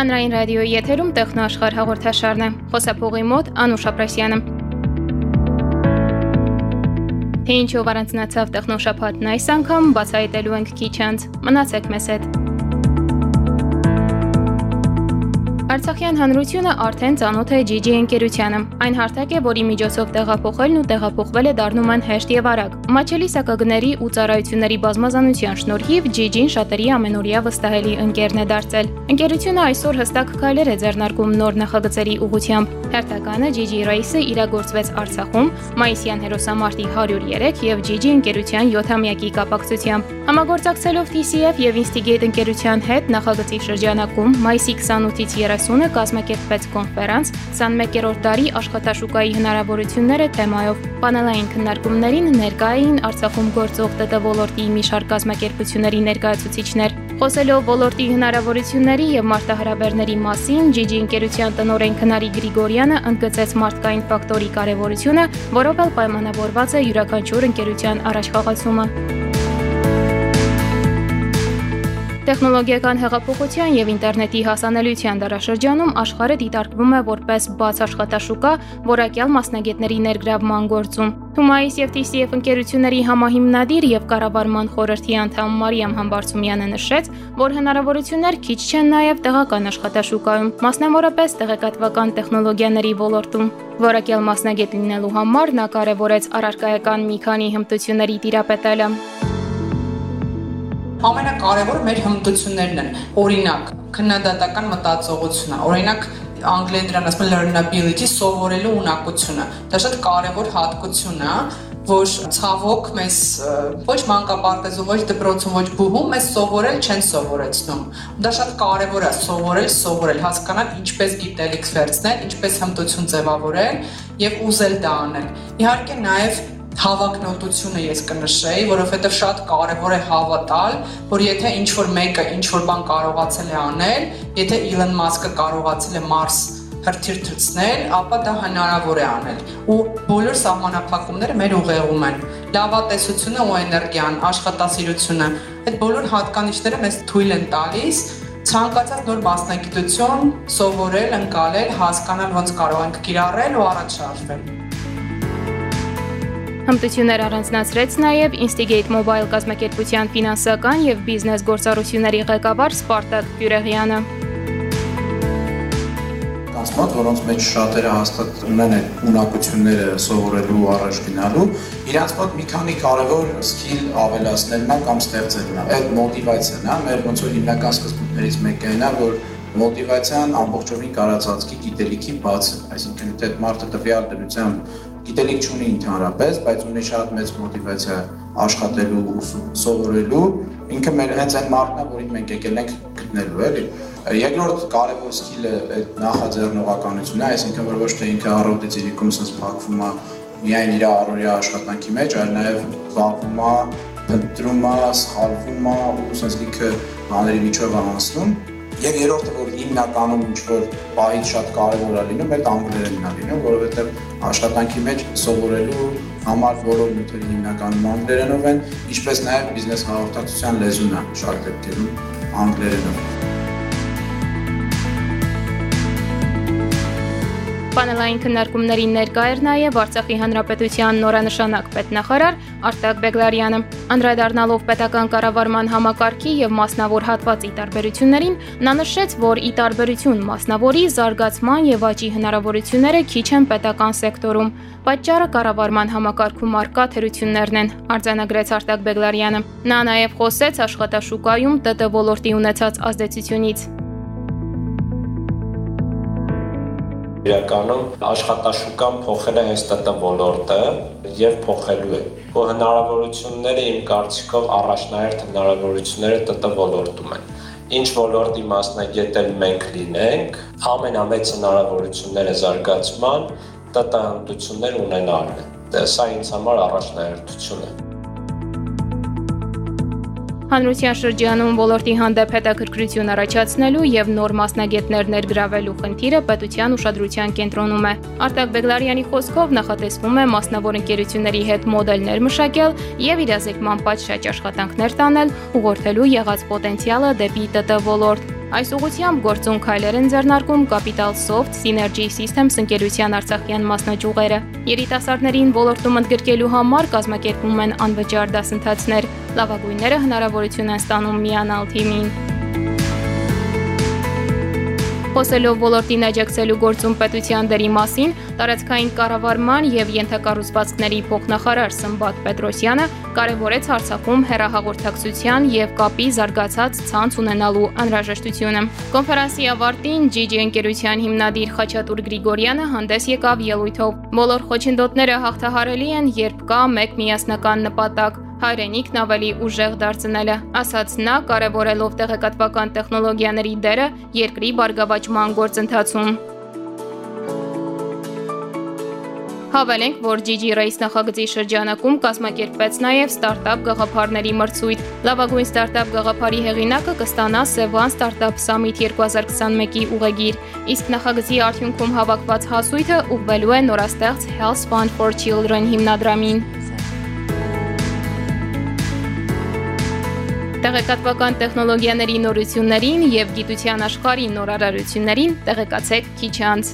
Հանրային ռադիոյի եթերում տեխնոաշխարհ հաղորդաշարն է։ Խոսափողի մոտ Անուշ Ապրասյանը։ Թե ինչով առանձնացավ տեխնոշապատն այս անգամ, բացահայտելու ենք քիչ անց։ Մնացեք մեզ հետ։ Արցախյան հանրությունը արդեն ծանոթ է GG ընկերությանը։ Այն հարթակ է, որի միջոցով տեղափոխելն ու տեղափոխվելը դառնում են հեշտ եւ արագ։ Մաչելի սակագների ու ծառայությունների բազմազանության շնորհիվ GG-ն շատերի ամենօրյա վստահելի ընկերն է դարձել։ Ընկերությունը այսօր հստակ քայլեր է ձեռնարկում նոր նախագծերի ուղղությամբ։ Հերթականը GG Race-ը իրագործվեց Արցախում մայիսյան հերոսամարտի 103 եւ GG ընկերության 7-ամյակի կապակցությամբ։ Համագործակցելով TCF եւ Instigate ընկերության հետ նախագծի շրջանակում մայիսի 28-ից 30-ը կազմակերպվեց կոնֆերանս 21-րդ դարի աշխատաշուկայի հնարավորությունները թեմայով։ Պանելային քննարկումներին ներկա էին Արցախում գործող ՏՏ ոլորտի մի շարք կազմակերպությունների ներկայացուցիչներ։ Խոսելով ոլորտի հնարավորությունների եւ մարտահրավերների մասին, GG ընկերության տնօրեն Քնարի Գրիգորյանը ընդգծեց մարդկային ֆակտորի կարեւորությունը, որով էլ պայմանավորված է յուրաքանչյուր ընկերության առաջխաղացումը։ Տեխնոլոգիական հեղափոխության եւ ինտերնետի հասանելիության դարաշրջանում աշխարհը դիտարկվում է որպես բաց աշխատաշուկա, որակյալ մասնագետների ներգրավման գործում։ Թումայիս եւ TCF ընկերությունների համահիմնադիր եւ կառավարման խորհրդի անդամ Մարիամ Համբարձումյանը նշեց, որ հնարավորություններ քիչ չեն նաեւ տեղական աշխատաշուկայում, մասնավորապես տեղեկատվական տեխնոլոգիաների ոլորտում։ Որակյալ մասնագետ լինելու համար նա կարևորեց առարկայական մի քանի հմտությունների տիրապետելը ամենակարևորը մեր հմտություններն են։ Օրինակ, քննադատական մտածողությունը, օրինակ անգլերեն դրան ասում են learnability, սովորելու ունակությունը։ Դա շատ կարևոր հատկություն է, որ ցավոք մեզ ոչ մանկապարտեզում, ոչ դպրոցում, ոչ բուհում մեզ սովորել չեն սովորեցնում։ Դա շատ կարևոր է սովորել, սովորել, հասկանալ ինչպես գիտելիք վերցնել, ինչպես հմտություն ձևավորել եւ ուզել դա անել։ Իհարկե նաեւ հավակնոտությունը ես կնշեի, որովհետև շատ կարևոր է հավատալ, որ եթե ինչ որ մեկը ինչ որ բան կարողացել է անել, եթե Elon Musk-ը կարողացել է Mars հրթիռ թռցնել, ապա դա հնարավոր է անել։ Ու բոլոր սահմանափակումները մեր ուղեղում են։ Լավատեսությունը ու էներգիան, աշխատասիրությունը, այդ բոլոր հատկանիշները մեզ թույլ են տալիս ցանկացած նոր մասնագիտություն սովորել, ընկալել, հասկանալ ոնց կարող ենք կիրառել ու առաջ շարժվել։ Հմտություններ առանձնացրեց նաև Instigate Mobile կազմակերպության ֆինանսական եւ բիզնես գործառույթների ղեկավար Սպարտակ Գյուրեղյանը կանցմատ, որոնց մեջ շատերը հաստատ ունեն այդ ունակությունները սովորելու առաջ գնալու, իրանց մոտ մի քանի կարևոր սկիլ ավելացնելն է կամ ստեղծելն է։ Այդ մոտիվացիան է, մեր ոնց որ հիմնական սկզբունքներից մեկը այն է, որ մոտիվացիան ամբողջովին կարածածքի գիտելիքի բացը, այսինքն այդ մարդը տվյալ դրությամբ գիտելիք չունի ընդհանրապես, բայց ունի շատ մեծ մոտիվացիա աշխատելու ու սովորելու, ինքը մեր հենց այն մարդն է, որին մենք եկել ենք գտնելու, էլի։ Երկրորդ կարևոր սկիլը այդ նախաձեռնողականությունն է, այսինքն որ ոչ թե ինքը առօրդից իրիկում sense փակվում է միայն իր առօրյա աշխատանքի մեջ, այլ նաև զբաղվում է, ընտրում է, սխալվում է ու sense լիքը բաների միջով անցնում Եվ երրորդը, որ հիմնականում ինչ որ պահից շատ կարևոր է լինում, այդ անգլերենն է լինում, որովհետև աշխատանքի մեջ սովորելու համար բոլոր նյութերը հիմնականում անգլերենով են, ինչպես նաև բիզնես հաղորդակցության լեզուն է շատ դեպքերում անգլերենով։ Պանելային քննարկումներին ներկա էր նաև Արցախի Հանրապետության նորանշանակ պետնախարար Արտակ Բեգլարյանը։ Անդրադառնալով պետական կառավարման համակարգի եւ մասնավոր հատվածի տարբերություններին, նա նշեց, որ ի տարբերություն մասնավորի զարգացման եւ աճի հնարավորությունները քիչ են պետական սեկտորում։ Պատճառը կառավարման համակարգում արկա թերություններն են, արձանագրեց Արտակ Բեգլարյանը։ Նա նաև խոսեց աշխատաշուկայում ՏՏ ոլորտի ունեցած ազդեցությունից։ Իրականում աշխատաշուկան փոխել է հենց ՏՏ ոլորտը եւ փոխելու է։ Որ հնարավորությունները իմ կարծիքով առաջնահերթ հնարավորությունները ՏՏ ոլորտում են։ Ինչ ոլորտի մասնագետ էլ մենք լինենք, ամենամեծ հնարավորությունները զարգացման ՏՏ հմտություններ ունենալն է։ Դա սա ինձ համար առաջնահերթություն է։ Հանրության շրջանում ոլորտի հանդեպ հետաքրքրություն առաջացնելու եւ նոր մասնագետներ ներգրավելու խնդիրը պետության ուշադրության կենտրոնում է։ Արտակ Բեգլարյանի խոսքով նախատեսվում է մասնավոր ընկերությունների հետ մոդելներ մշակել եւ իրազեկման պատշաճ աշխատանքներ տանել, ուղղորդելու եղած պոտենցիալը դեպի ՏՏ ոլորտ։ Այս ուղղությամբ գործուն քայլեր են ձեռնարկում Capital Soft Synergy Systems ընկերության Արցախյան մասնաճյուղերը։ Երիտասարդներին ոլորտում ընդգրկելու համար կազմակերպում են անվճար դասընթացներ։ Լավագույնները հնարավորություն են ստանում միանալ թիմին։ Խոսելով ոլորտին աջակցելու գործում պետության դերի մասին, տարածքային կառավարման եւ յենթակառուցվածքների փոխնախարար Սմբատ Պետրոսյանը կարևորեց Արցախում հերահաղորդակցության եւ կապի զարգացած ցանց ունենալու անհրաժեշտությունը։ Կոնֆերանսի ավարտին GG ընկերության հիմնադիր Խաչատուր Գրիգորյանը հանդես եկավ ելույթով։ Բոլոր խոչընդոտները հաղթահարելի են, երբ կա մեկ միասնական նպատակ՝ հայրենիքն ավելի ուժեղ դարձնելը, ասաց նա, կարևորելով տեղեկատվական տեխնոլոգիաների դերը երկրի բարգավաճման գործընթացում։ Հավելենք, որ GG Race նախագծի շրջանակում կազմակերպվեց նաև ստարտափ գաղափարների մրցույթ։ Լավագույն ստարտափ գաղափարի հեղինակը կստանա Sevan Startup Summit 2021-ի ուղեգիր, իսկ նախագծի արդյունքում հավաքված հասույթը ուղղվելու է նորաստեղծ Health Fund for Children հիմնադրամին։ Տեղեկատվական տեխնոլոգիաների նորություններին եւ գիտության աշխարհի նորարարություններին տեղեկացեք քիչ անց։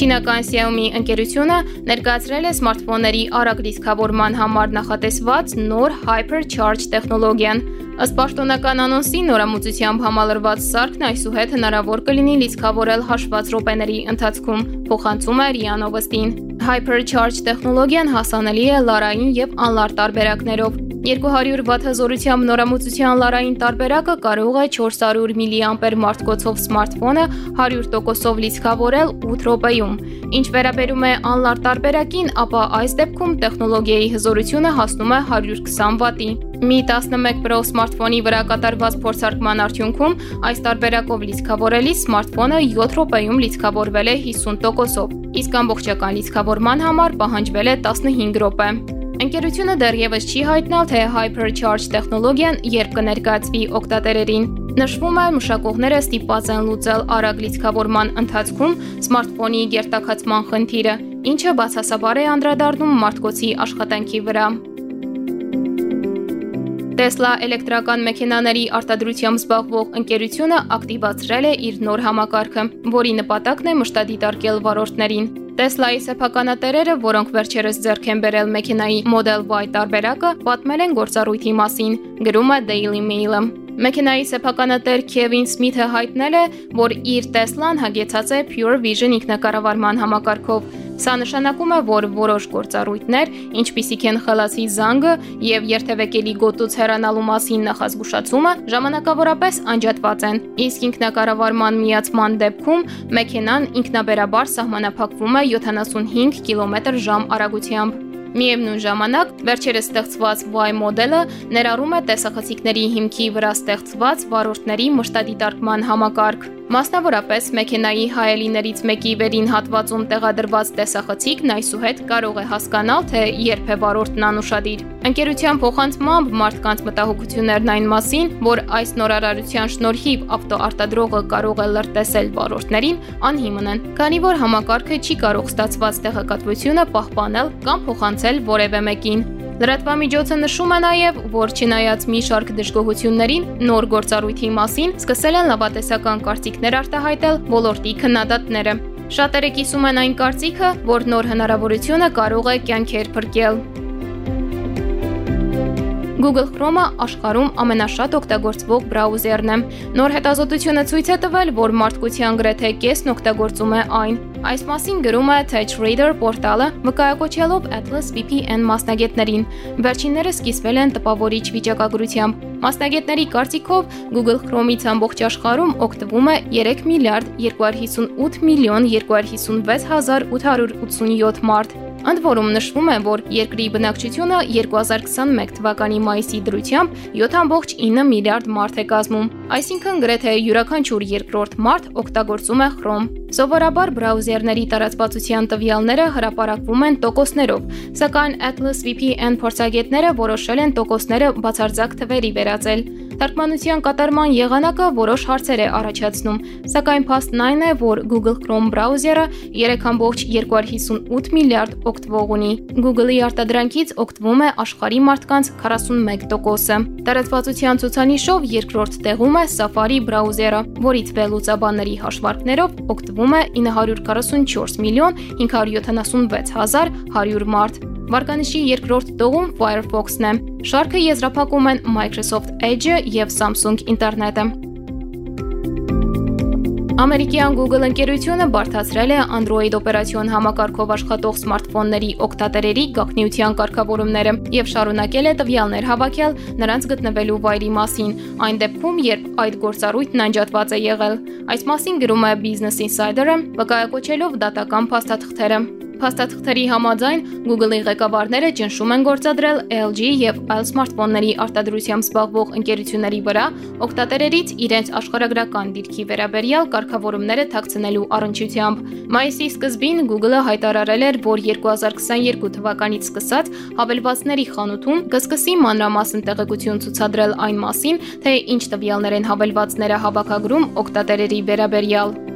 Չինական Xiaomi ընկերությունը ներկայացրել է սմարթֆոնների արագ լիցքավորման համար նախատեսված նոր Hypercharge տեխնոլոգիան։ Ըստ պաշտոնական անոնսի նորամուծությամբ համալրված սարքն այսուհետ հնարավոր կլինի լիցքավորել հաշված րոպեների ընթացքում, փոխանցում է RIA Novosti-ին։ Hypercharge տեխնոլոգիան հասանելի է լարային եւ անլար տարբերակներով։ 200 Վտ հզորությամբ նորամուծության լարային տարբերակը կարող է 400 մԱ մարտկոցով սմարթֆոնը 100%-ով լիցքավորել 8 րոպեում։ Ինչ վերաբերում է անլար տարբերակին, ապա այս դեպքում տեխնոլոգիայի հզորությունը հասնում է 120 Վտի։ Mi 11 Pro սմարթֆոնի վրա կատարված փորձարկման արդյունքում այս տարբերակով լիցքավորելիս սմարթֆոնը 7 րոպեում լիցքավորվել է 50%-ով, իսկ ամբողջական լիցքավորման համար պահանջվել է 15 րոպե։ Ընկերությունը դեռևս չի հայտնալ, թե Hypercharge տեխնոլոգիան երբ կներկայացվի օգտատերերին։ Նշվում է, մշակողները ստիպված են լուծել արագ լիցքավորման ընթացքում սմարթֆոնի գերտակացման խնդիրը, ինչը բացասաբար է անդրադառնում մարդկոցի աշխատանքի վրա։ Tesla էլեկտրական մեքենաների արտադրությամբ զբաղվող ընկերությունը ակտիվացրել է իր նոր համակարգը, որի նպատակն է մշտադիտարկել վարորդներին։ Tesla-ի սեփականատերերը, որոնք վերջերս ձեռք են բերել մեքենայի Model Y տարբերակը, պատմել են գործառույթի մասին, գրում է Daily Mail-ը։ Մեքենայի սեփականատեր Քևին Սմիթը հայտնել է, որ իր Tesla-ն հագեցած է Pure Vision ինքնակառավարման համակարգով, Սա նշանակում է, որ որոշ գործառույթներ, ինչպիսիք են խլացի զանգը եւ երթևեկելի գոտուց հեռանալու մասին նախազգուշացումը, ժամանակավորապես անջատված են։ Իսկ ինքնակառավարման միացման դեպքում մեքենան ինքնաբերաբար սահմանափակվում է 75 կմ/ժ արագությամբ։ Միևնույն ժամանակ, վերջերս ստեղծված Y մոդելը ներառում է տեսախցիկների հիմքի վրա ստեղծված վարորդների մշտադիտարկման համակարգ։ Մասնավորապես մեքենայի հայելիներից մեկի վերին հատվածում տեղադրված տեսախցիկն այսուհետ կարող է հասկանալ, թե երբ է վարորդն անուշադիր։ Ընկերության փոխանցմամբ մարդկանց մտահոգություններն այն մասին, որ այս նորարարության շնորհիվ ավտոարտադրողը կարող է լրտեսել վարորդներին, անհիմն են, քանի որ համակարգը չի կարող ստացված տեղեկատվությունը պահպանել կամ փոխանցել որևէ մեկին։ Լրատվամիջոցը նշում է նաև, որ չնայած մի շարք դժգոհություններին նոր գործառույթի մասին սկսել են լավատեսական կարծիքներ արտահայտել ոլորտի քննադատները։ Շատերը կիսում են այն կարծիքը, որ նոր հնարավորությունը կարող է կյանքեր փրկել։ Google Chrome-ը աշխարհում ամենաշատ օգտագործվող բրաուզերն է։ Նոր հետազոտությունը ցույց է տվել, որ մարդկության գրեթե կեսն օգտագործում է այն։ Այս մասին գրում է TechRadar պորտալը, վկայակոչելով Atlas VPN մասնագետներին։ Վերջինները սկսվել են տպավորիչ վիճակագրությամբ։ Մասնագետների կարծիքով Google Chrome-ից ամբողջ աշխարհում օգտվում է 3 միլիարդ 258 միլիոն 256887 մարդ։ Ընդ որում նշվում է, որ երկրի բնակչությունը 2021 թվականի մայիսի դրությամբ 7.9 միլիարդ մարդ է կազմում, այսինքն գրեթե յուրաքանչյուր երկրորդ մարդ օգտագործում է Chrome։ Սովորաբար բրաուզերների տարածվածության տվյալները հրապարակվում են տոկոսներով, սակայն Atlas VPN փորձագետները որոշել են տոկոսները բացարձակ թվերի վերածել։ Թարգմանության կատարման եղանակը որոշ հարցեր է առաջացնում, սակայն փաստն այն է, որ Google Chrome բրաուզերը 3.258 միլիարդ օգտվող ունի։ Google-ի արտադրանքից օգտվում է աշխարհի մարդկանց 41%-ը։ Տարածվածության ցուցանիշով երկրորդ տեղում է Safari բրաուզերը, որից վերլուծաբանների հաշվարկներով օգտվում է 944 միլիոն 576 հազար 100 մարդ։ Վարկանիշի երկրորդ տողում Firefox-ն է։ Շարքը եզրափակում են Microsoft Edge-ը եւ Samsung ինտերնետը։ Ամերիկյան Google ընկերությունը բարթացրել է Android օպերացիոն համակարգով աշխատող սմարթֆոնների օգտատերերի գաղտնիության կարգավորումները եւ շարունակել է տվյալներ հավաքել նրանց գտնվելու վայրի մասին, այն դեպքում, երբ այդ գործառույթն անջատված է եղել։ Այս մասին գրում է Business Insider-ը, վկայակոչելով դատական փաստաթղթերը։ Փաստաթղթերի համաձայն Google-ի ղեկավարները ճնշում են գործադրել LG եւ այլ սմարթֆոնների արտադրությամբ զբաղվող ընկերությունների վրա օգտատերերից իրենց աշխարհագրական դիրքի վերաբերյալ կարգավորումները ཐակցնելու առնչությամբ։ Մայիսի սկզբին Google-ը հայտարարել էր, որ 2022 թվականից սկսած հավելվածների խանութում կսկսի մանրամասն տեղեկություն ցուցադրել այն մասին, թե ինչ տվյալներ են հավելվածները հավաքագրում օգտատերերի վերաբերյալ։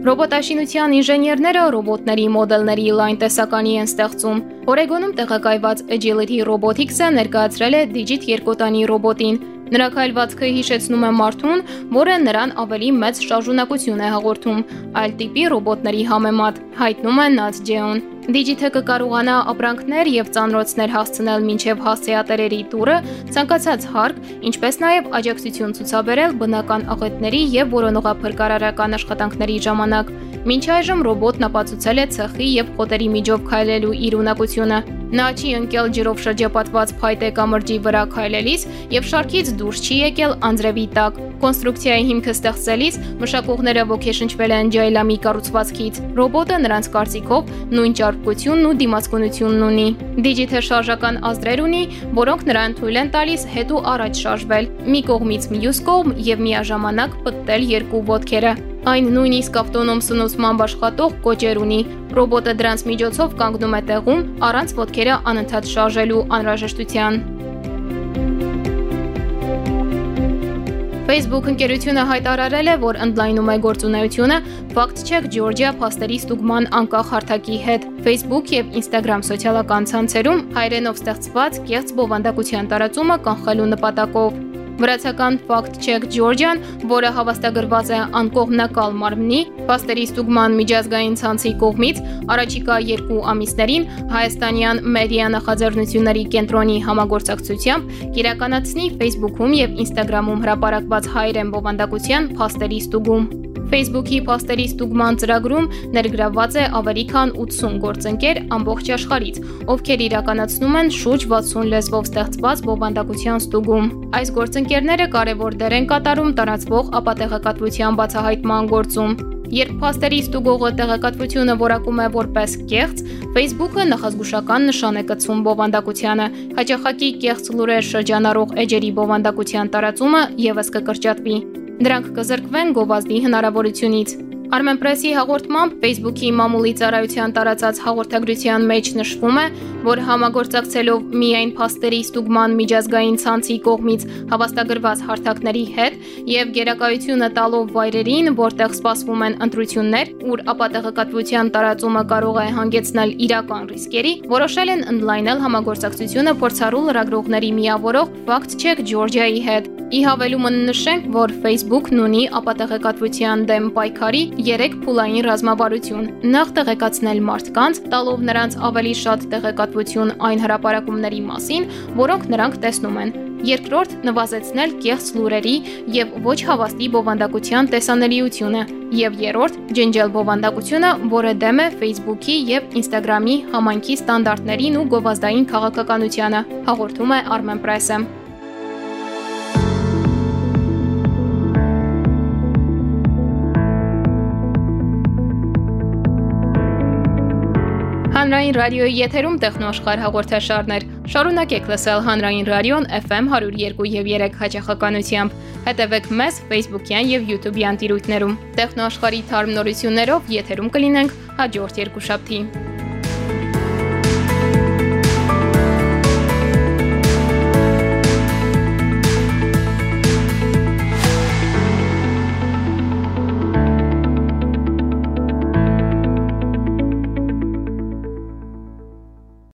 Ռոբոտաշինության ինժեներները ռոբոտների մոդելների լայն տեսականի են ստեղծում։ Օրեգոնում տեղակայված Agility Robotics-ը ներկայացրել է Digit երկոտանի ռոբոտին, Նրա քայլվածքը հիշեցնում է մարդուն, որը նրան ավելի մեծ շարժունակություն է հաղորդում, այլ տիպի ռոբոտների համեմատ, հայտնում է Nat-Geo-ն։ Digit-ը կկարողանա ապրանքներ եւ ծանրոցներ հասցնել մինչեւ հասցեատերերի տուրը, ցանկացած հարկ, ինչպես նաեւ աջակցություն ցուցաբերել բնական աղետների եւ որոնողափրկարարական աշխատանքների ժամանակ։ Մինչ այժմ ռոբոտն ապացուցել է ցխի եւ խոտերի միջով քայլելու իր ունակությունը։ Նա չի ընկել ջրով շրջապատված փայտե կամրջի վրա քայլելիս եւ շարքից դուրս չի եկել անձրևի տակ։ Կոնստրուկցիայի հիմքը ստեղծելիս մշակողները ոգեշնչվել են ջայլամի կառուցվածքից։ Ռոբոտը նրանց կարծիքով նույն ճարպկությունն ու դիմացկունությունն ունի։ Դիջիթը շարժական ազդրեր ունի, որոնք նրան թույլ են տալիս հետ ու առաջ շարժվել, մի կողմից մյուս կողմ եւ միաժամանակ պտտել երկու ոտքերը։ Այն նույնիսկ ավտոնոմ սնուցմամբ աշխատող կոճեր ունի։ Ռոբոտը դրանց միջոցով կանգնում է տեղում առանց ոտքերը անընդհատ շարժելու անհրաժեշտության։ Facebook ընկերությունը հայտարարել է, որ ընդլայնում է գործունեությունը Fact Check Georgia փաստերի ստուգման անկախ հարթակի հետ։ Facebook եւ Instagram սոցիալական ցանցերում հայրենով ստեղծված կեղծ բովանդակության տարածումը կանխելու նպատակով Վրացական Check Georgian, որը հավաստագրված է անկողմնակալ մարմնի, փաստերի ստուգման միջազգային ցանցի կողմից առաջիկա երկու ամիսներին հայաստանյան մեդիա նախաձեռնությունների կենտրոնի համագործակցությամբ կիրականացնի Facebook-ում եւ Instagram-ում հրապարակված հայերեն բովանդակության փաստերի ստուգում։ Facebook-ի փաստերի ստուգման ծրագրում ներգրավված է ավելի քան 80 գործընկեր ամբողջ աշխարհից, ովքեր իրականացնում են շուրջ 60 լեզվով ստեղծված բովանդակության ստուգում։ Այս գործընկերները կարևոր դեր են կատարում տարածվող ապատեղեկատվության բացահայտման գործում։ Երբ փաստերի ստուգողը տեղեկատվությունը որակում է որպես կեղծ, Facebook-ը նախազգուշական նշան է կցում բովանդակությանը։ Հաճախակի կեղծ լուրեր շրջանառող էջերի բովանդակության տարածումը եւս կկրճատվի դրանք կզրկվեն գովազդի հնարավորությունից։ Armenpress-ի հաղորդմամբ Facebook-ի մամուլի ծառայության տարածած հաղորդագրության մեջ նշվում է, որ համագործակցելով միայն փաստերի ստուգման միջազգային ցանցի կողմից հավաստագրված հարթակների հետ եւ գերակայությունը տալով վայրերին, որտեղ սպասվում են ընտրություններ, ուր ապատեղեկատվության տարածումը կարող է հանգեցնել իրական ռիսկերի, որոշել են ընդլայնել համագործակցությունը փորձառու լրագրողների միավորող Fact Check Georgia-ի հետ։ Ի հավելումը նշենք, որ Facebook-ն ունի ապատեղեկատվության դեմ պայքարի 3 փուլային ռազմավարություն։ Նախ տեղեկացնել մարդկանց, տալով նրանց ավելի շատ տեղեկատվություն այն հրապարակումների մասին, որոնք նրանք տեսնում են։ Երկրորդ՝ նվազեցնել կեղծ լուրերի եւ ոչ հավաստի բովանդակության տեսանելիությունը, եւ երրորդ՝ ջնջել բովանդակությունը, որը դեմ է Facebook-ի եւ Instagram-ի համայնքի ստանդարտներին ու գովազդային քաղաքականությանը, հաղորդում է Armen Հանրային ռադիոյի եթերում տեխնոաշխարհ հաղորդաշարներ։ Շարունակեք լսել Հանրային ռադիոն FM 102 եւ 3 հաճախականությամբ։ Հետևեք մեզ Facebook-յան եւ YouTube-յան տիրույթներում։ Տեխնոաշխարհի թարմ նորություններով եթերում կլինենք հաջորդ երկու շաբթի։